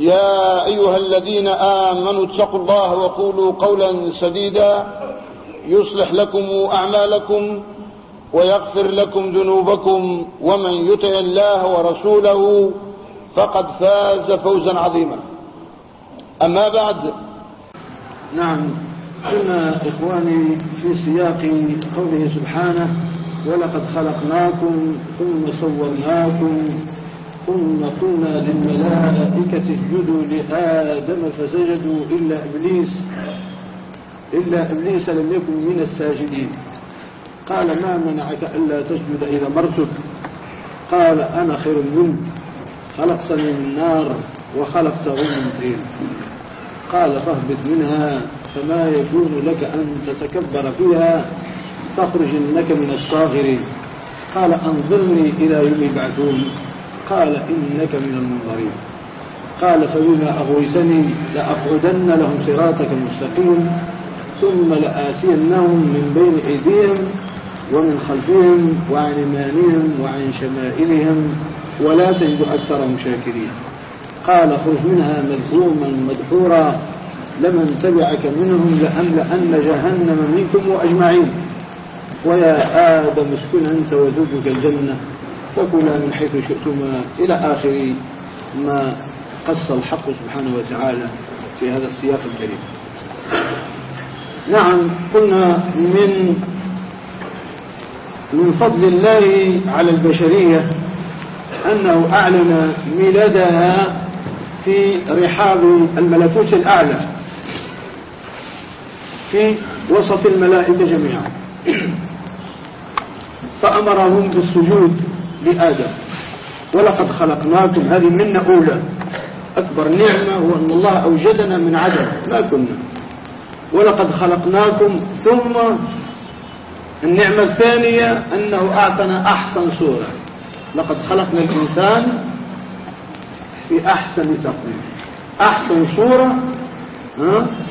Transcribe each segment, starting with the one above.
يا أيها الذين آمنوا اتقوا الله وقولوا قولا سديدا يصلح لكم أعمالكم ويغفر لكم ذنوبكم ومن يطع الله ورسوله فقد فاز فوزا عظيما. أما بعد. نعم. كنا إخواني في سياق قوله سبحانه ولقد خلقناكم ثم صورناكم ثم قلنا للملائكة اسجدوا لآدم فسجدوا إلا إبليس إلا إبليس لم يكن من الساجدين. قال ما منعك ألا تسجد إذا مرتك؟ قال أنا خير منك خلقتني من نار وخلقته من طين. قال فاهبط منها فما يكون لك أن تتكبر فيها فاخرج إنك من الصاغرين. قال أنظرني إلى يوم يبعثون. قال إنك من المنظرين. قال فبما أغويتني لأقعدن لهم صراطك المستقيم ثم لآتينهم من بين أيديهم ومن خلفهم وعن إيمانهم وعن شمائلهم ولا تجد أكثرهم شاكرين. قال خذ منها مذءوما مدحورا لمن تبعك منهم لأملأن جهنم منكم وأجمعين. ويا آدم اسكن أنت وزوجك الجنة وكلا من حيث شئتما إلى آخر ما قص الحق سبحانه وتعالى في هذا السياق الكريم. نعم قلنا من من فضل الله على البشرية أنه أعلن ميلادها في رحاب الملكوت الأعلى في وسط الملائكة جميعا. فأمرهم بالسجود لآدم. ولقد خلقناكم هذه منا أولى. أكبر نعمة هو أن الله أوجدنا من عدم ما كنا. ولقد خلقناكم ثم النعمة الثانية أنه أعطنا أحسن صورة لقد خلقنا الإنسان في أحسن تقويم. أحسن صورة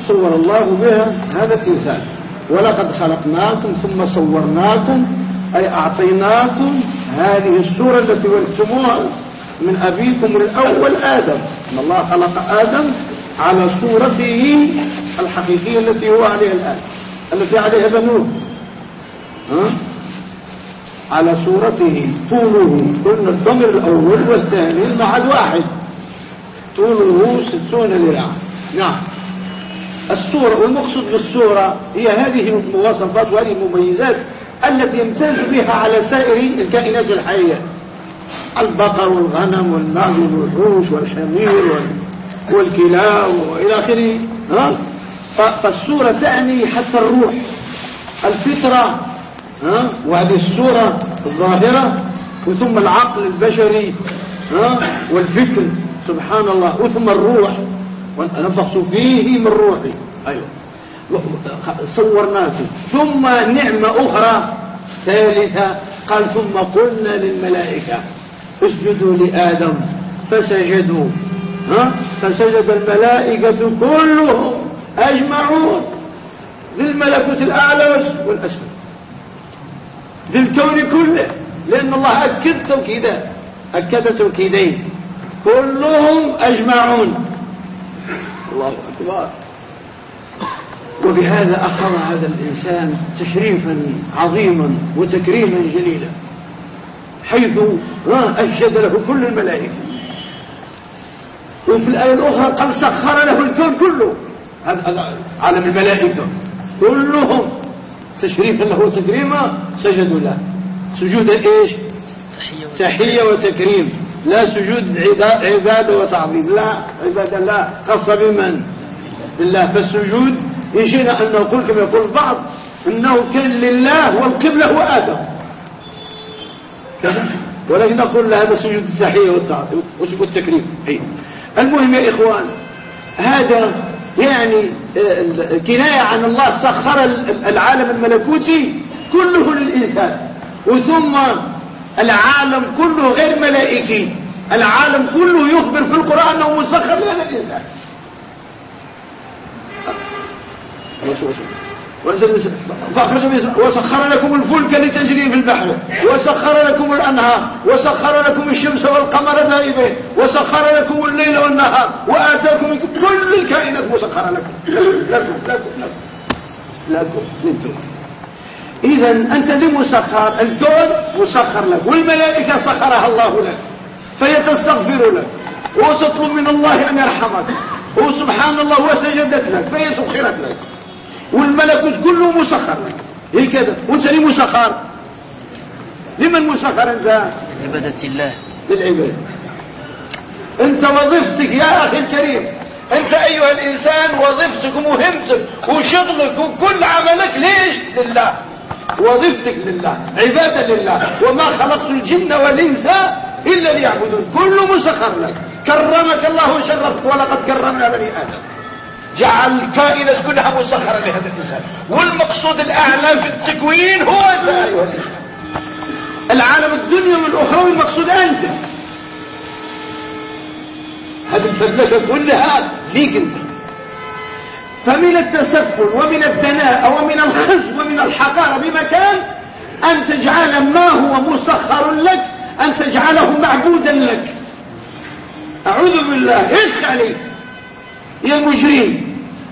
صور الله بها هذا الإنسان. ولقد خلقناكم ثم صورناكم أي أعطيناكم هذه الصورة التي ورثتموها من أبيكم الأول آدم. إن الله خلق آدم على صورته الحقيقية التي هو عليها الآن. التي عليها بنوه. ها؟ على صورته. طوله. قلنا الضمر الأول والثاني المعد واحد طوله ستون ذراعا نعم. الصورة والمقصود بالصورة هي هذه المواصفات وهذه المميزات التي يمتاز بها على سائر الكائنات الحية. البقر والغنم والمعز والوحوش والحمير والكلاب وإلى آخره فالصورة تعني حتى الروح. الفطرة؟ وهذه الصورة الظاهرة وثم العقل البشري؟ والفكر سبحان الله وثم الروح. ونفخت فيه من روحي. أيوه. صورناكم. ثم نعمة أخرى ثالثة قال ثم قلنا للملائكة اسجدوا لآدم فسجدوا. ها؟ فسجد الملائكة كلهم أجمعون. للملكوت الأعلى والأسفل. للكون كله لأن الله أكد توكيدا أكد توكيدين. كلهم أجمعون. الله أكبر. وبهذا أخذ هذا الإنسان تشريفا عظيما وتكريما جليلا حيث أجد له كل الملائكة. وفي الآية الأخرى قد سخر له الكون كله. عالم الملائكة. كلهم تشريفا له وتكريما سجدوا له. سجود إيش؟ تحية وتكريم. لا سجود عبادة وتعظيم. لا عبادة لا. خاصة بمن؟ بالله. فالسجود يجينا أن نقول كما يقول البعض أنه كان لله والقبلة هو آدم. ولكن نقول هذا سجود التحية والتكريم المهم يا إخوان هذا يعني آه، كناية عن الله سخر العالم الملكوتي كله للإنسان. وثم العالم كله غير ملائكي. العالم كله يخبر في القرآن أنه مسخر لهذا الإنسان. وسخر لكم الفلك لتجري في البحر. وسخر لكم الأنهار. وسخر لكم الشمس والقمر دائبين وسخر لكم الليل والنهار. وآتاكم كل الكائنات مسخرة لكم. لكم لكم لكم. لكم. إذا أنت لمسخر الكون مسخر لك. والملائكة سخرها الله لك. فهي تستغفر لك. وتطلب من الله أن يرحمك. وسبحان الله وسجدت لك. فهي سخرت لك. والملكوت كله مسخر. لك هي كذا وأنت ليه مسخر؟ لمن مسخر أنت؟ عبادة الله. للعباد. أنت وظيفتك يا أخي الكريم. أنت أيها الإنسان وظيفتك ومهمتك وشغلك وكل عملك ليش؟ لله. وظيفتك لله عبادة لله. وما خلقت الجن والإنس إلا ليعبدون. كل مسخر لك. كرمك الله وشرفك ولقد كرمنا بني آدم. جعل الكائنات كلها مسخرة لهذا الإنسان. والمقصود الأعلى في التكوين هو أنت أيها الإنسان العالم الدنيا والأخرى المقصود أنت. هذه الفلسفة كلها ليك أنت. فمن التسفل ومن الدناء ومن الخز ومن الحقارة بمكان أن تجعل ما هو مسخر لك أن تجعله معبودا لك. أعوذ بالله إيش عليك. يا مجرم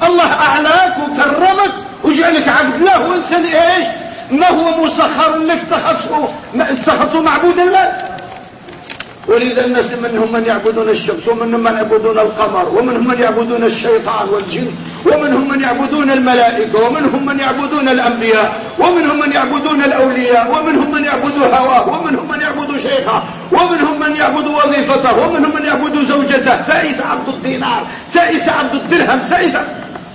الله أعلاك وكرمك وجعلك عبد له وأنت إيش؟ ما هو مسخر لك اتخذته معبودا لك ولذا الناس منهم من يعبدون الشمس ومنهم من يعبدون القمر ومنهم من يعبدون الشيطان والجن ومنهم من يعبدون الملائكة ومنهم من يعبدون الأنبياء ومنهم من يعبدون الأولياء ومنهم من يعبد هواه ومنهم من يعبد شيخه ومنهم من يعبد وظيفته ومنهم من يعبد زوجته. تائس عبد الدينار تائس عبد الدرهم تائس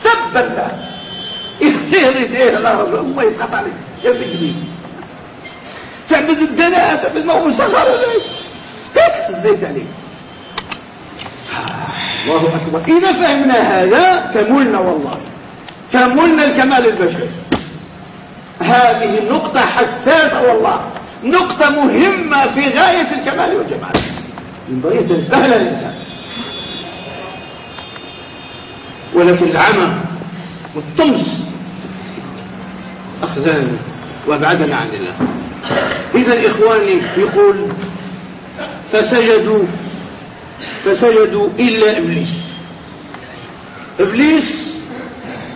سب الله استهرت إيه الله يسخط عليك. يا ابن تعبد الدناء تعبد ما هو مسخر عليك. إكس الزيت عليك. الله أكبر. إذا فهمنا هذا كملنا والله. كملنا الكمال البشري. هذه النقطة حساسة والله. نقطة مهمة في غاية الكمال والجمال. ينبغي سهل الإنسان. ولكن العمى والطمس أخذانا وأبعدنا عن الله. إذا إخواني يقول فسجدوا فسجدوا إلا إبليس. إبليس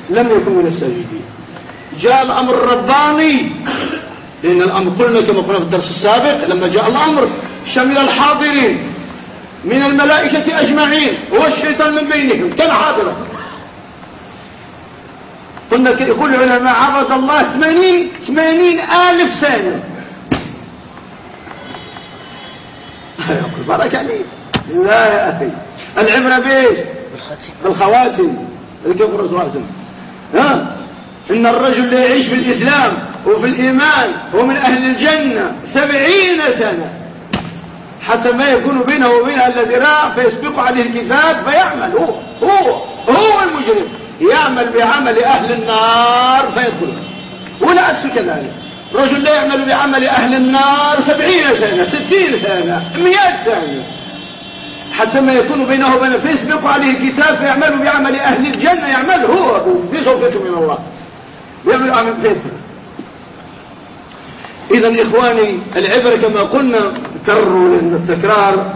لم يكن من الساجدين. جاء الأمر الرباني لأن الأمر قلنا كما قلنا في الدرس السابق لما جاء الأمر شمل الحاضرين من الملائكة أجمعين والشيطان من بينهم كان حاضرا قلنا يقول العلماء عبد الله ثمانين ثمانين آلف سنة. يقول بارك عليك. لا يا أخي. العبرة بإيش؟ بالخواتم. الكفر صواتم ها؟ إن الرجل اللي يعيش في الإسلام وفي الإيمان ومن أهل الجنة سبعين سنة. حتى ما يكون بينه وبينها الذراع فيسبق عليه الكتاب فيعمل هو. هو. هو المجرم. يعمل بعمل أهل النار فيدخل. والعكس كذلك. رجل لا يعمل بعمل أهل النار سبعين سنة ستين سنة مئات سنة. حتى ما يكون بينه وبين فيسبق عليه الكتاب فيعمل بعمل أهل الجنة يعمل هو في صوفته من الله. يعمل عمل فيسبق إذا إخواني العبرة كما قلنا كرروا لأن التكرار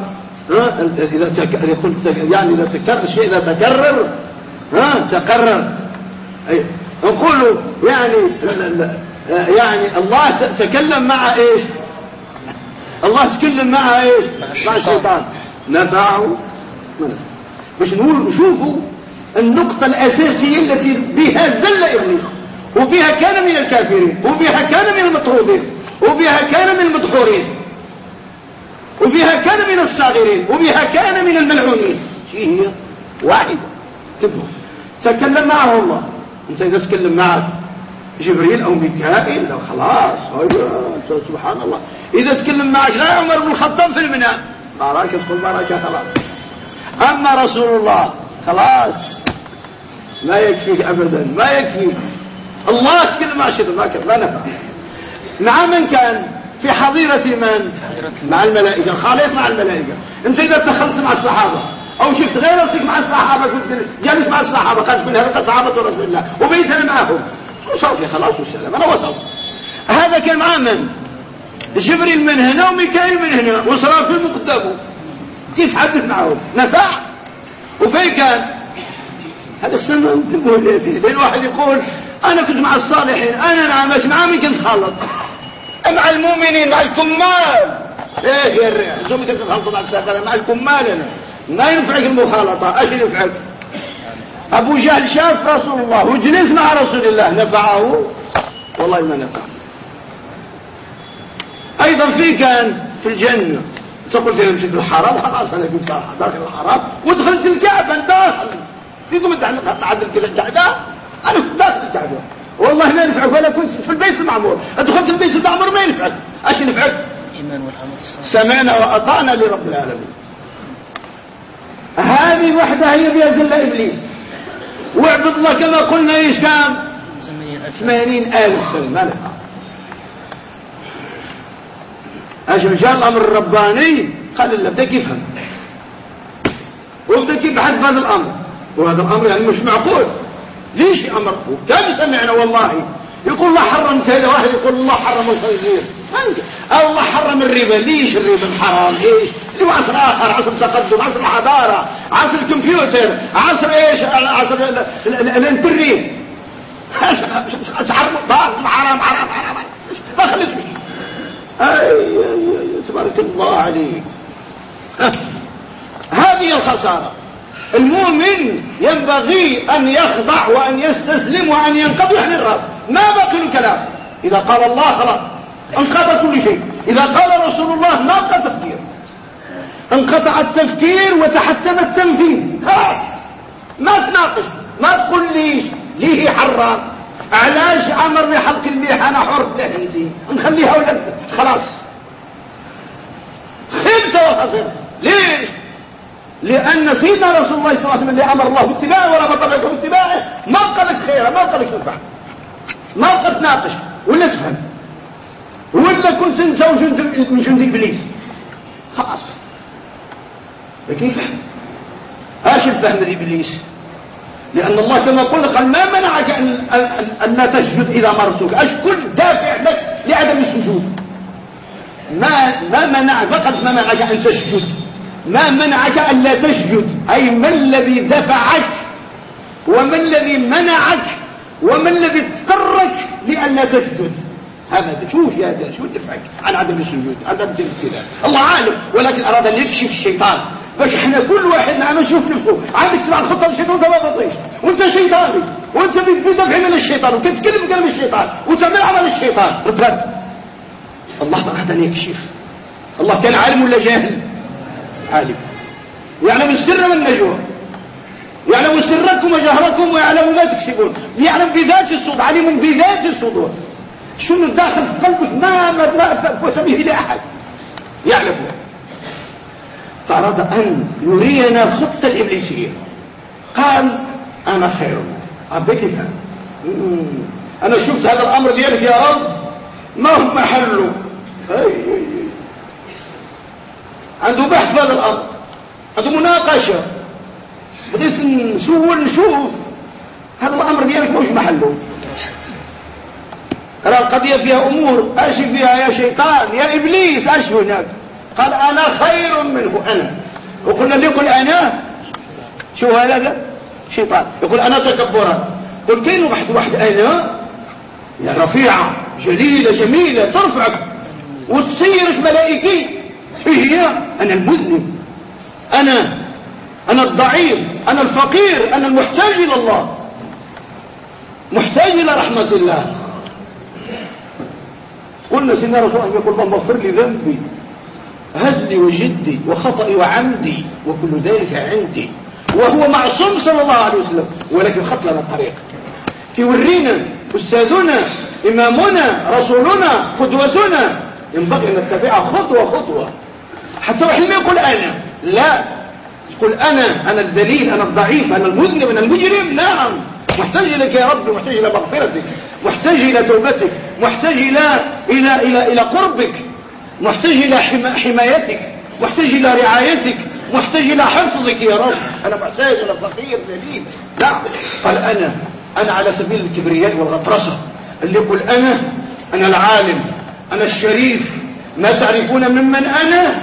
إذا تك... يعني إذا تكرر الشيء إذا تكرر ها تقرر. نقول يعني يعني الله تكلم مع إيش؟ الله تكلم مع إيش؟ مع الشيطان. نفعه باش نقول نشوفوا النقطة الأساسية التي بها زل إبليس وبها كان من الكافرين وبها كان من المطرودين وبها كان من المدحورين وبها كان من الصاغرين وبها كان من الملعونين. هي؟ واحدة. تبقى تكلم معه الله. انت اذا تكلم معك جبريل أو ميكائيل لو خلاص. سبحان الله. اذا تكلم معك لا عمر بن الخطاب في المنام ما تقول ما خلاص. اما رسول الله خلاص. ما يكفيك ابدا ما يكفيك. الله تكلم مع ما كان ما نفع. مع من كان؟ في حظيرة من؟ مع الملائكة الخالق مع الملائكة. انت اذا دخلت مع الصحابة أو شفت غير راسك مع الصحابة كنت جالس مع الصحابة قالت من هذا؟ صحابة رسول الله. وبيت أنا معهم. وصافي خلاص والسلام أنا وصلت هذا كان مع من جبريل من هنا وميكائيل من هنا. وصرافيل من قدامه كيف حدث معهم؟ نفع. وفين كان؟ هذا السنة نقول فيه؟ بين واحد يقول أنا كنت مع الصالحين. أنا نعم مش مع مين كنت خالط؟ مع المؤمنين مع الكمال. إيه يا الرئة أنتم كنت تخلطوا مع الساقلة مع الكمال أنا. ما ينفعك المخالطة إيش ينفعك أبو جهل شاف رسول الله وجلس مع رسول الله نفعه؟ والله ما نفع أيضا في كان في الجنة. تقول لهم شد الحرام خلاص أنا قلت داخل الحرام. ودخلت الكعبة داخل. فيكم انت عدل كده الكعبة أنا داخل الكعبة والله ما ينفعك ولا كنت في البيت المعمور. أدخلت البيت المعمور ما ينفعك. أيش ينفعك؟ سمعنا وأطعنا لرب العالمين. هذه وحدها هي بها زل إبليس. واعبد الله كما قلنا إيش كان؟ ثمانين ما نفع عشان جاء الامر الرباني قال الله بدك يفهم. وبدك يبحث في هذا الأمر. وهذا الأمر يعني مش معقول. ليش أمر؟ وكم سمعنا والله. يقول الله حرم كذا واحد يقول الله حرم الخنزير. الله حرم الربا ليش الربا حرام إيش؟ اللي عصر آخر عصر تقدم. الكمبيوتر عصر إيش؟ عصر الانترنت حرام حرام حرام حرام. ما خليت أي تبارك الله عليك. هذه الخسارة. المؤمن ينبغي أن يخضع وأن يستسلم وأن ينقضي عن الرأس ما بقي الكلام إذا قال الله خلاص انقضى كل شيء. إذا قال رسول الله ما بقى تفكير انقطع التفكير وتحسن التنفيذ خلاص. ما تناقش ما تقول ليش ليه حرام؟ علاش أمر بحلق الميح أنا حر. تهيزي نخليها ولا خلاص. خبت وخسرت. ليش؟ لأن سيدنا رسول الله صلى الله عليه وسلم اللي أمر الله باتباعه ولا بطبعكم باتباعه ما بقى لك خيرة ما بقى لك تنفع ما بقى تناقش ولا تفهم؟ ولا كنت أنت جند من جند إبليس. خلاص. كيف إيش الفهم إبليس. لأن الله كما قلنا قال ما منعك ان ان لا تسجد إذا مرتك إيش كل دافع لك لعدم السجود. ما ما منعك فقط منعك أن تسجد. ما منعك أن لا تسجد. أي ما الذي دفعك وما الذي منعك وما الذي اضطرك لأن لا تسجد. هذا شوف يا هذا شو دفعك عن عدم السجود عدم الابتلاء. الله عالم ولكن أراد أن يكشف الشيطان. باش إحنا كل واحد نعم نشوف نفسه. عندك تبع الخطة؟ للشيطان وانت ما تطيش وانت شيطاني وانت بدفع من الشيطان. وتتكلم بكلام الشيطان. وتعمل عمل الشيطان. رد الله أراد أن يكشف الله كان عالم ولا جاهل؟ عالم. يعلم السر والنجوى. يعلم سركم وجهركم ويعلم ما تكسبون. يعلم بذات الصدور. عليم بذات الصدور. شنو داخل في قلبك؟ ما ما فوت به لاحد يعلم. فأراد أن يرينا الخطة الإبليسية. قال أنا خير. عبيك الآن أنا شفت هذا الأمر ديالك يا رب. ما هو محله عنده بحث هذا الأمر. عنده مناقشة. بغيت نسول نشوف. هذا الأمر ديالك مش محله؟ قال القضية فيها أمور. إيش فيها يا شيطان. يا إبليس إيش هناك. قال أنا خير منه أنا. وقلنا اللي يقول أنا. شو هذا؟ شيطان. يقول أنا تكبرا قل كاين واحد واحد أنا؟ يا رفيعة جليلة جميلة ترفعك. وتصيرك ملائكي. هي؟ أنا المذنب. أنا. أنا الضعيف. أنا الفقير. أنا المحتاج إلى الله. محتاج إلى رحمة الله. قلنا سيدنا رسول الله يقول اللهم اغفر لي ذنبي هزلي وجدي وخطئي وعمدي وكل ذلك عندي. وهو معصوم صلى الله عليه وسلم ولكن خط لنا الطريق. يورينا أستاذنا إمامنا رسولنا قدوتنا. ينبغي أن نتبعها خطوة خطوة. حتى واحد ما يقول أنا لا. يقول أنا أنا الدليل أنا الضعيف أنا المذنب أنا المجرم. نعم. محتاج إليك يا رب محتاج إلى مغفرتك محتاج إلى توبتك محتاج إلى إلى إلى إلى قربك. محتاج إلى حمايتك محتاج إلى رعايتك محتاج إلى حفظك يا رب. أنا محتاج إلى فقير ذليل. لا. قال أنا أنا على سبيل الكبرياء والغطرسة. اللي يقول أنا أنا العالم أنا الشريف. ما تعرفون ممن أنا؟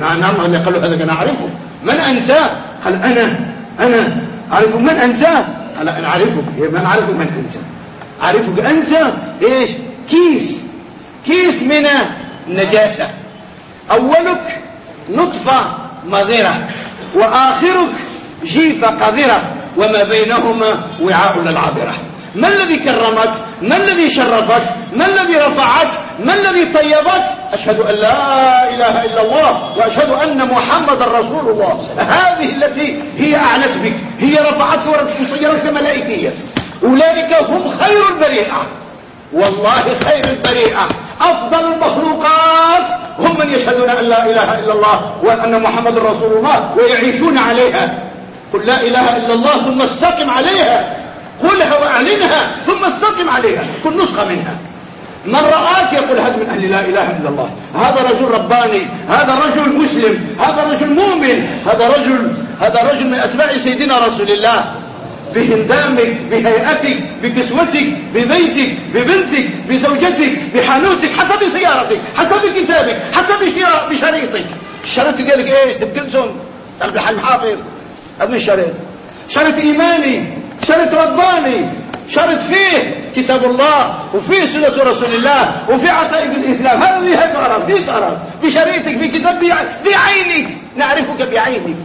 نعم نعم. قالوا هذا أنا أعرفه. من أنساه؟ قال أنا أنا. أعرف من أنساه؟ قال أنا أعرفك من أعرف من أنساه. أعرفك أنت إيش؟ كيس. كيس من النجاسة أولك نطفة مضرة وآخرك جيفة قذرة وما بينهما وعاء للعابرة. ما الذي كرمك؟ ما الذي شرفك؟ ما الذي رفعك؟ ما الذي طيبك؟ أشهد أن لا إله إلا الله وأشهد أن محمد رسول الله. هذه التي هي أعلت بك هي رفعتك وصيرتك ملائكية. أولئك هم خير البريئة. والله خير البريئة. أفضل المخلوقات هم من يشهدون أن لا إله إلا الله وأن محمد رسول الله ويعيشون عليها. قل لا إله إلا الله ثم استقم عليها. قلها وأعلنها ثم استقم عليها. كن نسخة منها. من رآك يقول هذا من أهل لا إله إلا الله. هذا رجل رباني. هذا رجل مسلم. هذا رجل مؤمن. هذا رجل هذا رجل من أتباع سيدنا رسول الله. بهندامك بهيئتك بكسوتك ببيتك ببنتك بزوجتك بحانوتك حتى بسيارتك حتى بكتابك حتى بشريطك. الشريط قال لك إيش تبكنسون عبد الحليم حافظ أبن الشريط. شريط إيماني شريط رباني شرط فيه كتاب الله وفيه سنة رسول الله وفي عقائد الإسلام. هذه تعرف دي تعرف بشريطك بكتاب بعينك. نعرفك بعينك.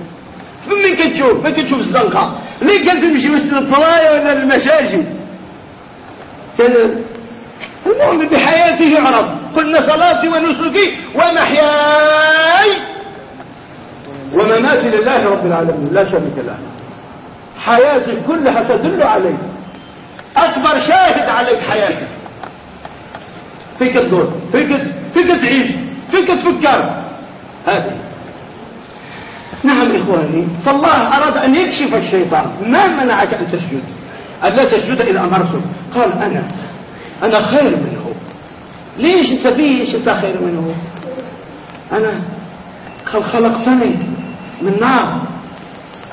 من كتشوف من كتشوف الزنقة. ليه كان تمشي مثل الطوايا ولا المساجد كذا. المؤمن بحياته يعرف قلنا صلاتي ونسكي ومحياي ومماتي لله رب العالمين لا شريك له. حياتي كلها تدل عليك أكبر شاهد عليك حياتك فيك الدور فيك فيك تعيش فيك تفكر هذه. نعم إخواني فالله أراد أن يكشف الشيطان ما منعك أن تسجد؟ أن لا تسجد إذا أمرته قال أنا أنا خير منه. ليش أنت ليش أنت خير منه؟ أنا قال خلقتني من نار.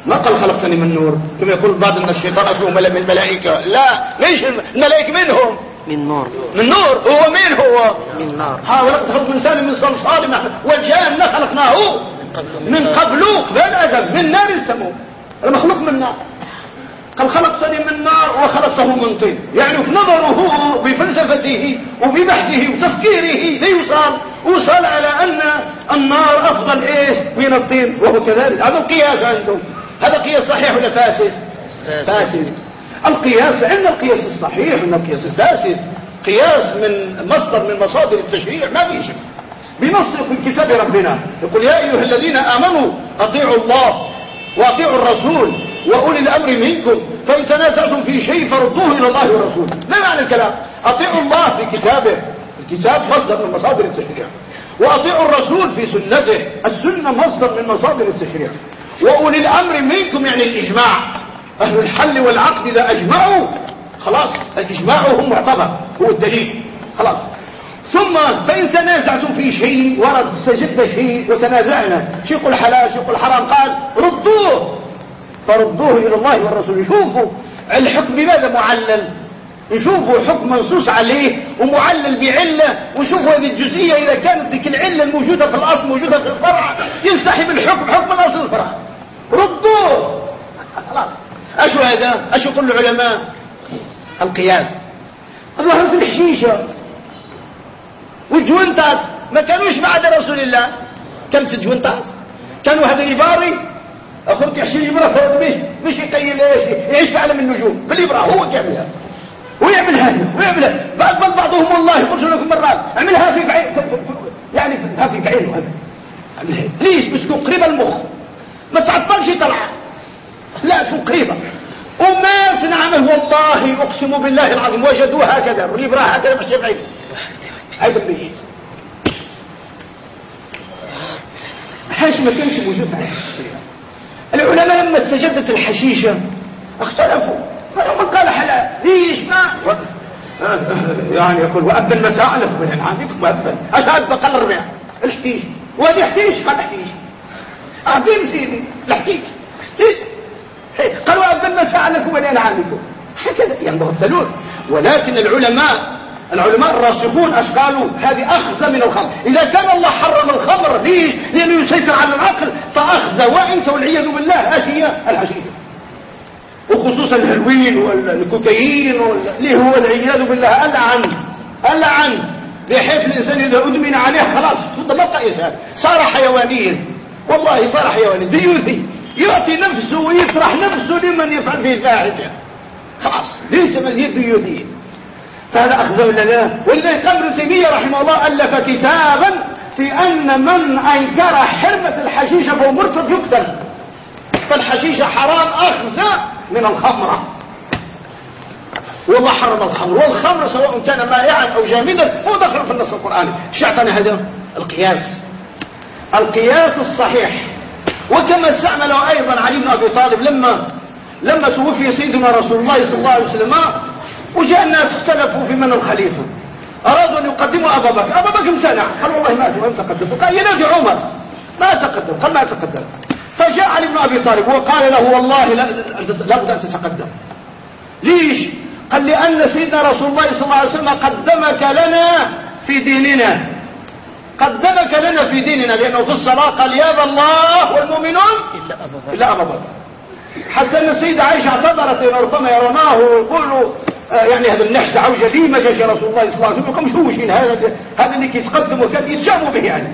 ما قال خلقتني من نور؟ كما يقول بعض من الشيطان أشبه من الملائكة. لا ليش الملائكة منهم؟ من نور. من نور؟ هو مين هو؟ من نار. ها ولقد خلق الإنسان من صلصال والجان خلقناه. من قبل. قبل أدم من نار السموم. المخلوق من نار. قال خلقتني من نار وخلقته من طين. يعني في نظره بفلسفته وببحثه وتفكيره ليوصل وصل على أن النار أفضل إيه؟ من الطين. وهو كذلك. هذا القياس عنده هذا قياس صحيح ولا فاسد؟ فاسد. القياس عند القياس الصحيح عند القياس الفاسد. قياس من مصدر من مصادر التشريع ما بيشبه بنص في كتاب ربنا. يقول يا أيها الذين آمنوا أطيعوا الله وأطيعوا الرسول وأولي الأمر منكم فإن تنازعتم في شيء فردوه إلى الله والرسول. ما معنى الكلام. أطيعوا الله في كتابه. الكتاب مصدر من مصادر التشريع. وأطيعوا الرسول في سنته. السنة مصدر من مصادر التشريع. وأولي الأمر منكم يعني الإجماع. أهل الحل والعقد إذا أجمعوا خلاص الإجماع هو معتبر هو الدليل. خلاص. ثم فإن تنازعتم في شيء ورد استجد شيء وتنازعنا. شيء الحلال شيء الحرام قال ردوه. فردوه إلى الله والرسول. شوفوا الحكم بماذا معلل. نشوفوا حكم منصوص عليه ومعلل بعلة. ونشوفوا هذه الجزئية إذا كانت تلك العلة الموجودة في الأصل موجودة في الفرع ينسحب الحكم حكم الأصل الفرع. ردوه. خلاص. أشو هذا؟ أشو كل العلماء؟ القياس. الله في الحشيشة والجوينتاس ما كانوش بعد رسول الله. كم جوينتاس؟ كانوا هذا الإباري أخوك يحشي الإبرة مش مش يقيل إيش يعيش في عالم النجوم. بالإبرة هو كامل ويعملها ويعملها بعض بعضهم والله قلت لكم مرات؟ اعملها في بعين يعني في في بعينه اعملها ليش؟ بس تكون قريبه المخ. ما تعطلش طلعة. لا تكون قريبة. وما نعمه والله أقسم بالله العظيم وجدوه هكذا. اللي براه هكذا باش يبعد هذا الميت حاش ما كانش موجود العلماء لما استجدت الحشيشة اختلفوا. من قال حلال ليش ما يعني يقول وأبا المساء لكم من أنعامكم وأبا أشهد بقل الربيع. الحتيج وهذه حتيج قال حتيج أعطيني سيدي. الحتيج حتيج قال وأبا المساء لكم من أنعامكم هكذا ينبغثلون ولكن العلماء العلماء الراسخون اش قالوا هذه أخذ من الخمر. إذا كان الله حرم الخمر ليش؟ لأنه يسيطر على العقل. فأخذ وانت والعياذ بالله. اش هي الحشيشه وخصوصا الهروين والكوكايين اللي هو العياذ بالله. ألعن. ألعن. بحيث الإنسان إذا أدمن عليه خلاص. تفضل بقى إنسان. صار حيوانيا. والله صار حيوانيا. ديوثي. يعطي نفسه ويطرح نفسه لمن يفعل به فاحشة خلاص. ليس من هي ديوثية فهذا أخذ ولا لا؟ ولذلك ابن تيمية رحمه الله ألف كتابا في أن من أنكر حرمة الحشيشة فهو مرتد يقتل. فالحشيشة حرام أخذ من الخمرة. والله حرم الخمر. والخمر سواء كان مائعا أو جامدا هو دخل في النص القرآني. شعتنا هذا؟ القياس. القياس الصحيح. وكما استعمله أيضا علي بن أبي طالب لما لما توفي سيدنا رسول الله صلى الله عليه وسلم وجاء الناس اختلفوا في من الخليفة. أرادوا أن يقدموا أبا بكر. أبا بكر امتنع. قال والله ما ما تقدم. قال ينادي عمر. ما تقدم. قال ما تقدم. فجاء علي بن أبي طالب وقال له والله لا بد أن تتقدم. ليش؟ قال لأن سيدنا رسول الله صلى الله عليه وسلم قدمك لنا في ديننا. قدمك لنا في ديننا لأنه في الصلاة قال يا الله والمؤمنون إلا أبا بكر. حتى أن السيدة عائشة اعتذرت ربما يرماه ويقولوا آه، يعني هذا النحس عوجة لي ما جاش رسول الله صلى الله عليه وسلم. مش هو هذا هذا اللي يتقدم وكان يتشاموا به يعني.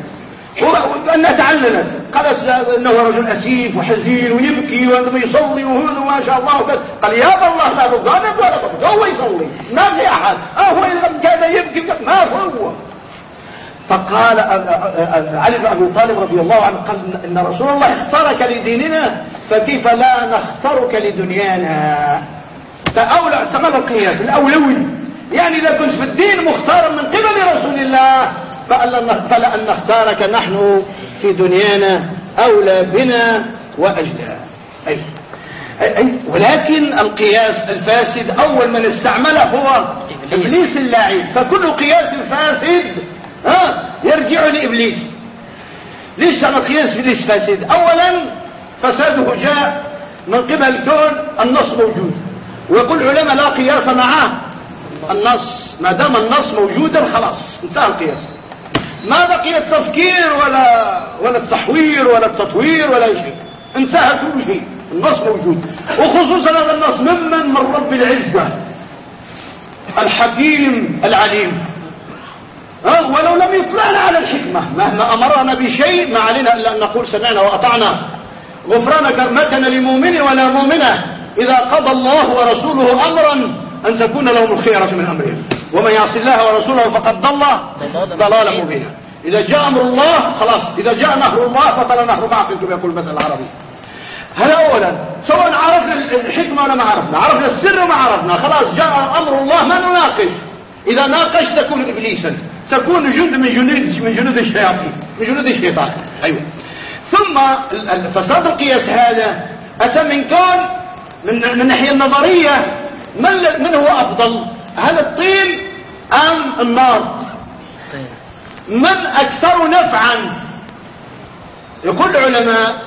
وأنها تعللت قالت إنه رجل أسيف وحزين ويبكي وما يصلي وهو ما شاء الله وكذا. قال يا الله لا بضانب ولا هو يصلي. ما في أحد. هو إذا كان يبكي ما هو فقال علي بن أبي طالب رضي الله عنه قال ان رسول الله اختارك لديننا فكيف لا نختارك لدنيانا؟ فأولى استغل القياس الأولوي. يعني إذا كنت في الدين مختارا من قبل رسول الله فلأن نختارك نحن في دنيانا أولى بنا وأجلى أي. أي. ولكن القياس الفاسد أول من استعمله هو إبليس. اللاعب. فكل قياس فاسد ها يرجع لإبليس. ليش كان قياس إبليس فاسد. أولا فساده جاء من قبل كون النص موجود. ويقول العلماء لا قياس معه النص ما دام النص موجودا خلاص انتهى القياس. ما بقي التفكير ولا ولا التحوير ولا التطوير ولا شيء. انتهى كل شيء. النص موجود. وخصوصا هذا النص ممن من رب العزة. الحكيم العليم. ولو لم يطلعنا على الحكمة. مهما أمرنا بشيء ما علينا إلا أن نقول سمعنا وأطعنا. غفرانك متن لمؤمن ولا مؤمنة. إذا قضى الله ورسوله أمرا أن تكون لهم الخيرة من أمرهم. ومن يعصي الله ورسوله فقد ضل ضلالا مبينا. إذا جاء أمر الله خلاص. إذا جاء نهر الله فطل نهر معقل كما يقول المثل العربي. هذا أولا. سواء عرفنا الحكمة ولا ما عرفنا. عرفنا السر وما عرفنا. خلاص جاء أمر الله ما نناقش. إذا ناقش تكون إبليسا. تكون جند من جنود من جنود الشياطين من جنود الشيطان. أيوة. ثم فساد القياس هذا أتى من كون من من الناحية النظرية من من هو أفضل؟ هل الطين أم النار؟ من أكثر نفعا؟ يقول العلماء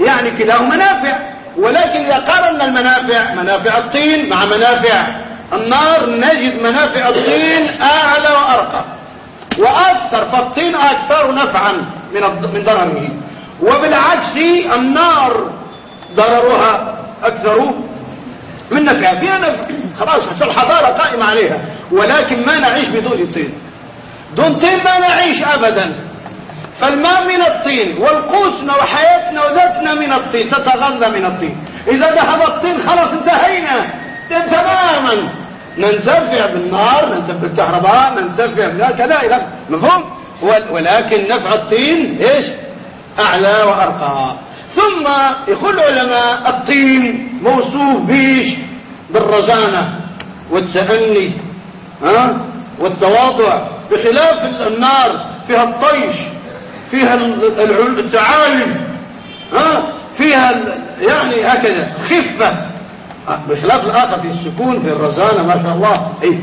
يعني كلاهما منافع ولكن إذا قارنا المنافع منافع الطين مع منافع النار نجد منافع الطين أعلى وأرقى. وأكثر فالطين أكثر نفعا من من ضرره. وبالعكس النار ضررها أكثر من نفعها فيها نفع خلاص الحضارة قائمة عليها. ولكن ما نعيش بدون الطين. دون طين ما نعيش أبدا. فالماء من الطين والقوسنا وحياتنا وذاتنا من الطين تتغذى من الطين. إذا ذهب الطين خلاص انتهينا. تماما. ننتفع بالنار ننتفع بالكهرباء ننتفع كذا إلى مفهوم؟ ولكن نفع الطين إيش؟ أعلى وأرقى. ثم يقول العلماء الطين موصوف بيش بالرزانة والتأني ها؟ والتواضع بخلاف النار فيها الطيش فيها التعالي ها؟ فيها يعني هكذا خفة. بخلاف الآخر في السكون في الرزانة ما شاء الله. اي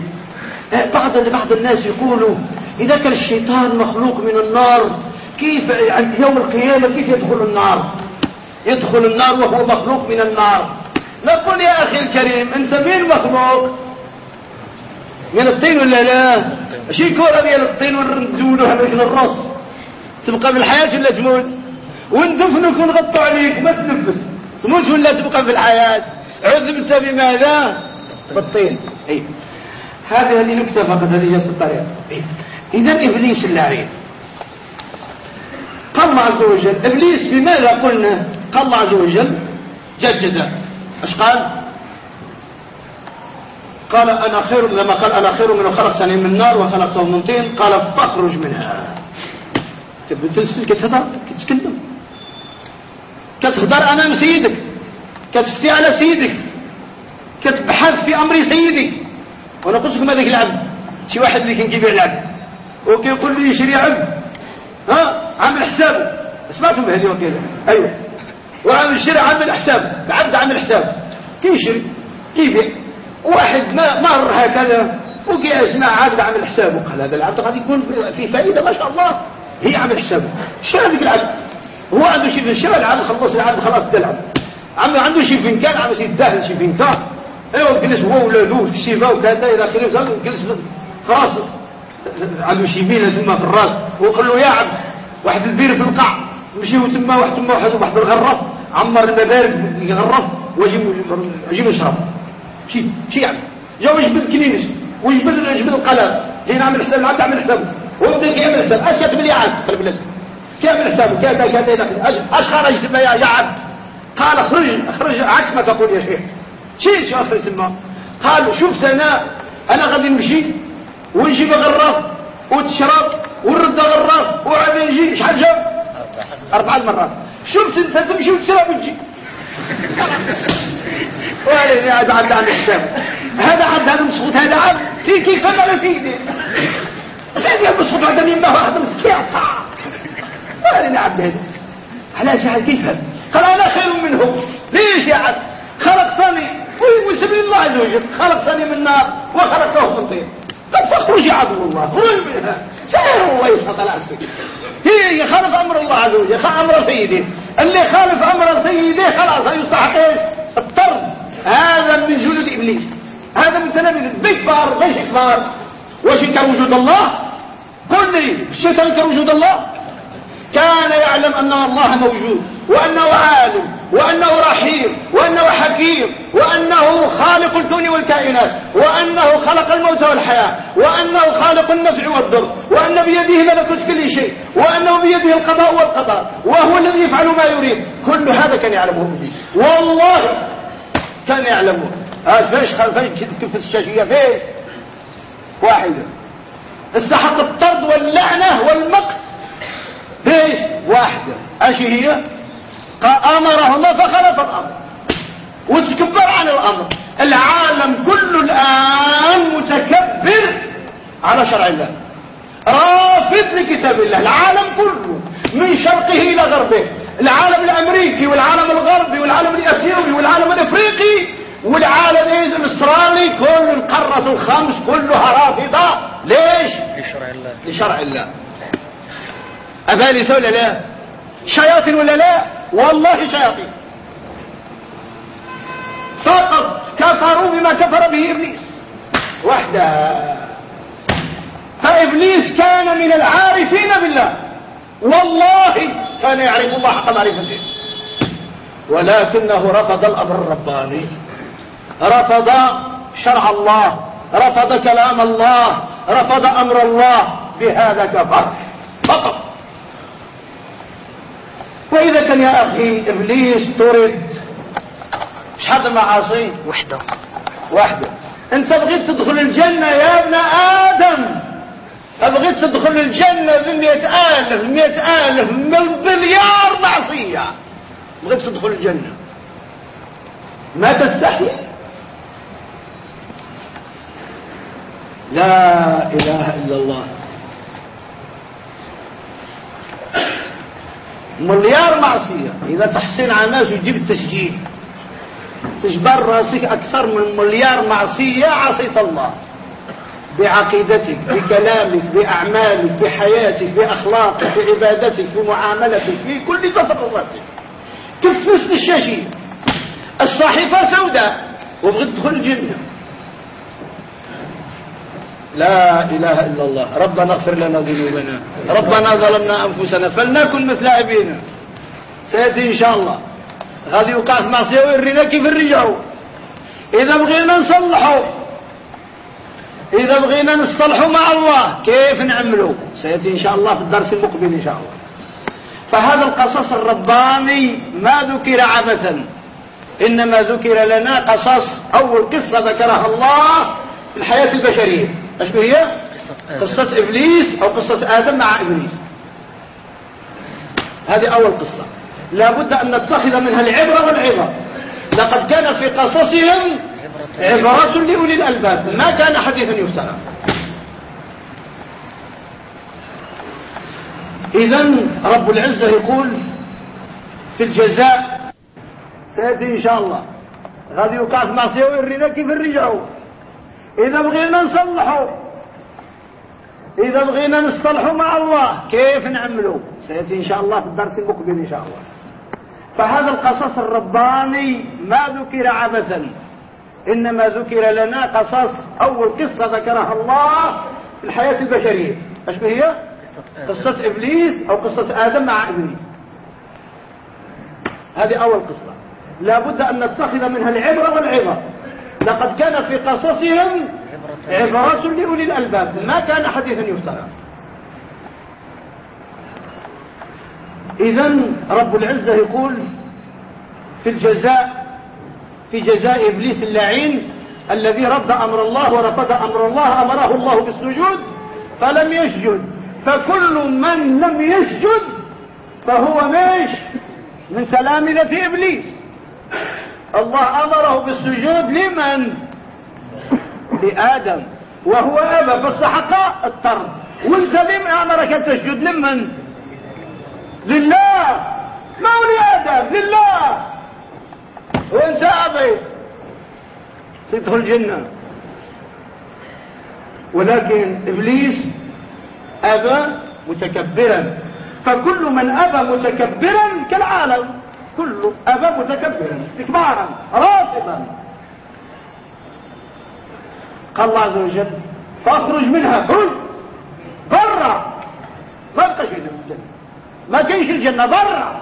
بعض بعض الناس يقولوا إذا كان الشيطان مخلوق من النار كيف عند يوم القيامة كيف يدخل النار؟ يدخل النار وهو مخلوق من النار. نقول يا أخي الكريم أنت مين مخلوق؟ من الطين ولا لا؟ شي كورة ديال الطين ونزولوها من الراس تبقى في الحياة ولا تموت؟ وندفنوك ونغطوا عليك ما تنفس. تموت ولا تبقى في الحياة؟ عذبت بماذا؟ بالطين. اي هذه هذه نكتة فقط هذه جالسة الطريق. إذا إبليس اللعين. قال الله عز وجل إبليس بماذا قلنا؟ قال الله عز وجل جد جزاء إيش قال؟ قال أنا خير لما قال أنا خير من خلقتني من نار وخلقته من طين قال فاخرج منها. كتهضر كتتكلم كتهضر أمام سيدك. كتفتي على سيدك. كتبحث في أمر سيدك. وأنا قلت لكم هذاك العبد شي واحد اللي كيبيع العبد وكيقول لي يشري عبد ها؟ عامل حسابه. سمعتم بهذه وكذا. أيوه. وعامل شري عامل حسابه العبد عامل حسابه كيشري كيبيع واحد ما مر هكذا وجي اسمع عبد عامل حسابه قال هذا العبد قد يكون في فائدة ما شاء الله. هي عامل حسابه شابك العبد؟ هو عنده في الشباب العبد خلص العبد خلاص ده العبد عنده شي فنكان شي داخل شي فنكان ايوا جلس هو ولا له الشفاء وكذا إلى آخره. جلس خلاص. عنده شي ميله ثم في الراس. وقال له يا عبد واحد البير في القاع. مشيو تما واحد تما واحد واحد الغرف عمر المبارد يغرف واجي يشرب شي شي يعني. جا ويجبد الكنينس ويجبد يجبد القلم. هنا عمل حساب العبد عمل حسابه وبدا يعمل حساب. اش كاتب لي عاد؟ قلب الناس كيعمل حسابه كذا كذا اش خرج يا يا عبد قال اخرج اخرج عكس ما تقول يا شيخ. شي شو اخرج تما قال شوف أنا أنا غادي نمشي. ونجيب غراف وتشرب ونرد غراف وعاد نجي شحال جاب؟ أربع مرات شفت انت تمشي وتشرب وتجي وعليه عاد عاد عن حساب هذا عاد هذا مسخوط هذا في كيف أنا سيدي؟ سيدي مسخوط هذا مما هذا مسكيطة وعليه عبد هذا على سهل كيف قال أنا خير منه. ليش يا عبد؟ خلقتني. وسبيل الله عز وجل. خلقتني من نار وخلقته من طين. طب فاخرج عدو الله. خرج منها سير الله يسقط العسل هي يخالف أمر الله عز وجل يخالف أمر سيده. اللي خالف أمر سيده خلاص يستحق إيش الطرد هذا من جلود إبليس. هذا من سلام بكبر مش كبار واش انكر وجود الله؟ قل لي الشيطان انكر وجود الله؟ كان يعلم أن الله موجود وأنه عالم. وأنه رحيم وأنه حكيم وأنه خالق الكون والكائنات وأنه خلق الموت والحياة وأنه خالق النفع والضر وأن بيده ملكوت كل شيء وأنه بيده القضاء والقدر وهو الذي يفعل ما يريد. كل هذا كان يعلمه ابليس والله كان يعلمه. فيش فيش كيف الشاشية؟ فيش. واحدة استحق الطرد واللعنة والمقت. فيش. واحدة أشي هي؟ أمره الله فخلف الأمر. وتكبر عن الأمر. العالم كله الآن متكبر على شرع الله. رافض لكتاب الله. العالم كله من شرقه إلى غربه. العالم الأمريكي والعالم الغربي والعالم الأسيوي والعالم الأفريقي والعالم إيه الأسترالي كل القرص الخمس كلها رافضة. ليش؟ لشرع الله. لشرع الله. أبالي ولا لا؟ شياطين ولا لا؟ والله شياطين. فقط كفروا بما كفر به إبليس. وحده. فإبليس كان من العارفين بالله. والله كان يعرف الله حق معرفته. ولكنه رفض الأمر الرباني. رفض شرع الله. رفض كلام الله. رفض أمر الله. بهذا كفر فقط وإذا كان يا أخي إبليس طرد شحال المعاصي؟ وحده. واحدة أنت بغيت تدخل الجنة يا ابن آدم. بغيت تدخل الجنة بمئة آلف مئة آلف مليار معصية. بغيت تدخل الجنة. ما تستحي لا إله إلا الله. مليار معصية. إذا تحسن على الناس وتجيب التسجيل. تجبر رأسك أكثر من مليار معصية عصيت الله. بعقيدتك بكلامك بأعمالك بحياتك بأخلاقك بعبادتك بمعاملتك في كل تصرفاتك كفست الشاشية الصحيفة سوداء وبغيت تدخل الجنة. لا إله إلا الله. ربنا اغفر لنا ذنوبنا. ربنا ظلمنا أنفسنا. فلنكن مثل أبينا سيأتي إن شاء الله. غادي يوقع في معصية ويرينا كيف نرجعوا إذا بغينا نصلحوا. إذا بغينا نصطلحوا مع الله. كيف نعملوا؟ سيأتي إن شاء الله في الدرس المقبل إن شاء الله. فهذا القصص الرباني ما ذكر عبثا إنما ذكر لنا قصص أول قصة ذكرها الله في الحياة البشرية. إيش هي؟ قصة إبليس. أو قصة آدم مع إبليس. هذه أول قصة. لابد أن نتخذ منها العبرة والعبرة. لقد كان في قصصهم عبرات لأولي الألباب. ما كان حديثا يفترى. إذا رب العزة يقول في الجزاء سيأتي إن شاء الله. غادي يوقع في معصية ويرينا كيف نرجعوا إذا بغينا نصلحوا. إذا بغينا نصطلحوا مع الله كيف نعملوا؟ سيأتي إن شاء الله في الدرس المقبل إن شاء الله. فهذا القصص الرباني ما ذكر عبثا. إنما ذكر لنا قصص أول قصة ذكرها الله في الحياة البشرية. إيش هي؟ قصة إبليس أو قصة آدم مع إبليس هذه أول قصة. لابد أن نتخذ منها العبرة والعبرة لقد كان في قصصهم عبرات لأولي الألباب. ما كان حديثا يفترى. إذا رب العزة يقول في الجزاء في جزاء إبليس اللعين الذي رد أمر الله ورفض أمر الله أمره الله بالسجود فلم يسجد. فكل من لم يسجد فهو مش من سلاملة إبليس. الله أمره بالسجود لمن؟ لآدم. وهو أبى فاستحق الطرد وانت لم أمرك أن تسجد لمن؟ لله. ما هو لآدم؟ لله. وانت أبيت تدخل الجنة. ولكن إبليس أبى متكبرا. فكل من أبى متكبرا كالعالم. كله أبى متكبرا استكبارا رافضا قال الله عز وجل فأخرج منها خرج برا. ما بقى شيء في الجنة. ما كاينش الجنة برا.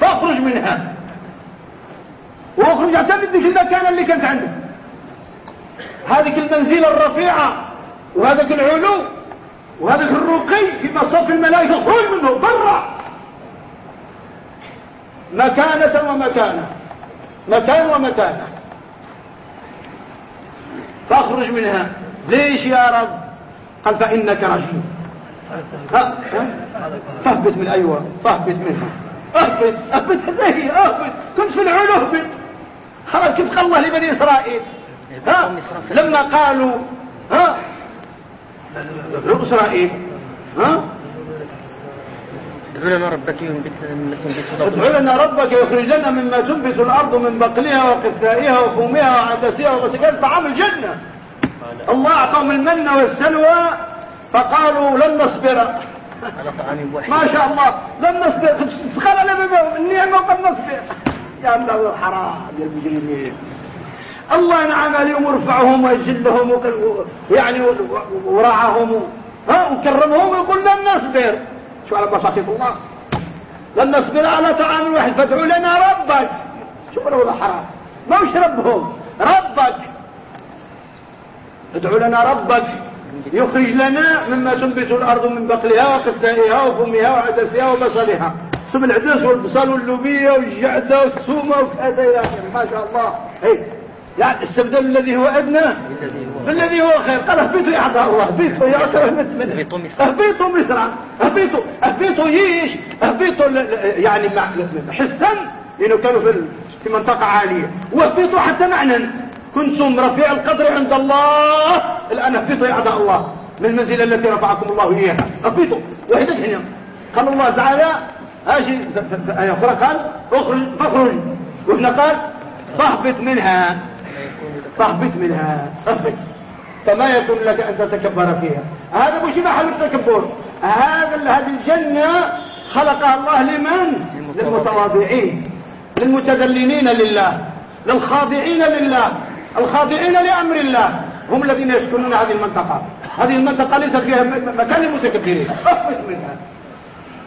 فأخرج منها. وأخرج اعتمد ذيك المكان اللي كانت عندك. هذه المنزلة الرفيعة وهذاك العلو وهذاك الرقي في مصاف الملائكة خرج منه برا. مكانة ومكانة. مكان ومكانة. فاخرج منها. ليش يا رب؟ قال فإنك رجيم فاهبط من أيوة فاهبط منها. اهبط اهبط هذه اهبط. كنت في العلو اهبط. خلاص كيف الله لبني إسرائيل؟ ها؟ لما قالوا ها؟ إسرائيل. ها؟ ادعو لنا ربك ينبت مما تنبت ادعو لنا ربك يخرج لنا مما تنبت الأرض من بقلها وقثائها وفومها وعدسها وغسلها طعام الجنة. الله أعطاهم المن والسلوى فقالوا لن نصبر. ما شاء الله. لن نصبر. سخر لنا النعمة وقد نصبر. يا الله الحرام يا المجرمين الله نعم عليهم ورفعهم ويجلهم يعني ورعاهم ها وكرمهم ويقول لن نصبر. شو على مساخيف الله؟ لن نصبر على طعام واحد فادعوا لنا ربك. شو قالوا حرام؟ ما وش ربهم. ربك. ادعوا لنا ربك. يخرج لنا مما تنبت الأرض من بقلها وقثائها وفمها وعدسها وبصلها. ثم العدس والبصل واللوبيه والجعدة والثومه وكذا ما شاء الله. هي يعني استبدل الذي هو أدنى. بالذي هو خير. قال أهبطوا يا عبد الله أهبطوا يا أهبطوا مصر. أهبطوا مصر. أهبطوا أهبطوا ييش أهبطوا يعني حسا لأنه كانوا في في منطقة عالية. وأهبطوا حتى معنى كنتم رفيع القدر عند الله. الآن أهبطوا يا أعداء الله. من المنزله التي رفعكم الله إياها. أهبطوا. وحدة هنا. قال الله تعالى أجي إيه أخرى قال أخرج فاخرج وهنا قال فاهبط منها. فاهبط منها. أهبط. فما يكون لك أن تتكبر فيها. هذا مش محل التكبر. هذا هذه الجنة خلقها الله لمن؟ للمتواضعين. للمتذللين لله. للخاضعين لله. الخاضعين لأمر الله. هم الذين يسكنون هذه المنطقة. هذه المنطقة ليس فيها مكان للمتكبرين. اهبط منها.